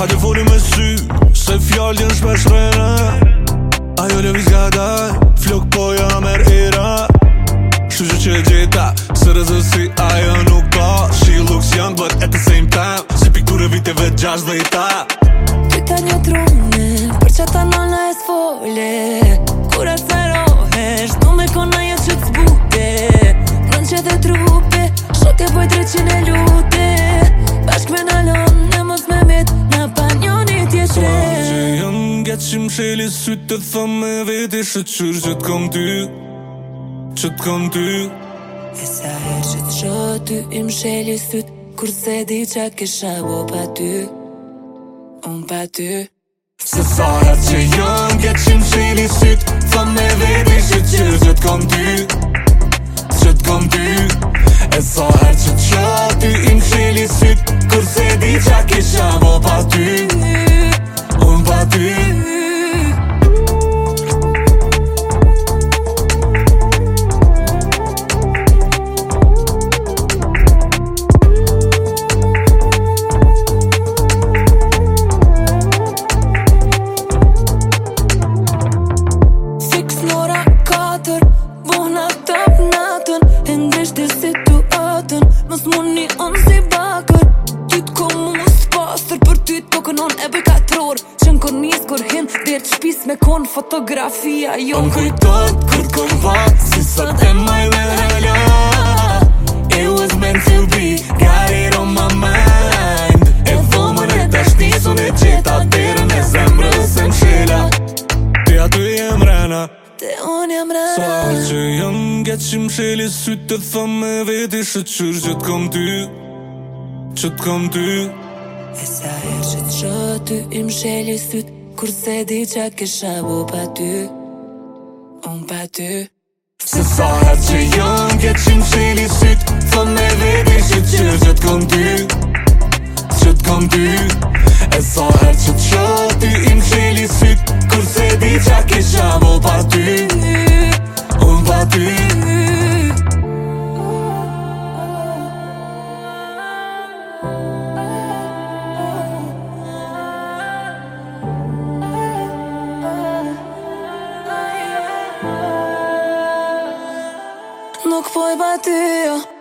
Hajde foni me sy Se fjall jenë shpesh rene Ajo le vizga daj Flok po jam er era Shushu që gjitha Së rëzë si ajo nuk ka She looks young but at the same time Si pikture viteve gjash dhe i ta Tyta një trume Për që ta në e s'folet që më shëllë sytë të thëmë me vete Shëqër që të kom ty Që të kom ty E sa herë që të që ty më shëllë sytë Kur se di që kësha bo pa ty Unë pa ty Se sa herë që jëmë Gjetë që më shëllë Thëmë me vete Shëqër që të kom ty Që të kom ty E sa herë që të që ty më shëllë sytë Kur se di që kësha bo pa ty Unë pa ty Mos mu një onë si bakër Ty t'ko mu së pasër Për ty t'ko po kënon e bëj katëror Që në kërnis kër hen Dherë të shpis me kon fotografia jo Më kujtët kër kon vatë Si sot e maj dhe halja It was meant to be Got it on my mind E vëmën e të shtisun e qita Dherën e zemrës e më Ti aty e rena Dhe unë jam rrë Sa që jam nga që më shëllë Sytë të thëmë me vedi Shëqër që të kom ty Që të kom ty E sa e që të që ty Im shëllë sytë Kur se di që kësha bu pa ty Unë pa ty Se sa e që jam nga që më shëllë sytë Thëmë me vedi Shëqër që të kom ty Që të ty E sa e që të nuk po e jo.